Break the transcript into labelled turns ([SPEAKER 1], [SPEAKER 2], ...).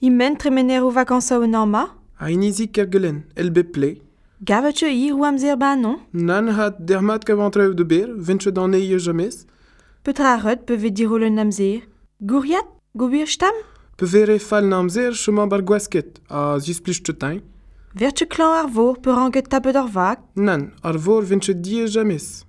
[SPEAKER 1] Imen tremeneroù vakansoù en an ma
[SPEAKER 2] A inizi kergelen, el bet ple.
[SPEAKER 1] Gavet eo ir oam zer ba non
[SPEAKER 2] Nan hat dermat kavantrev de ber, ventre d'an eie jamais.
[SPEAKER 1] Petra a reut pevet dirol un amzer. Gouriat, gobir stam
[SPEAKER 2] Pevet re fal na amzer cheman bar gwasket, a zis plij tetain.
[SPEAKER 1] Vertu klan ar vor, per ranget tapet ar vag
[SPEAKER 2] Nan, ar vor ventre die jamais.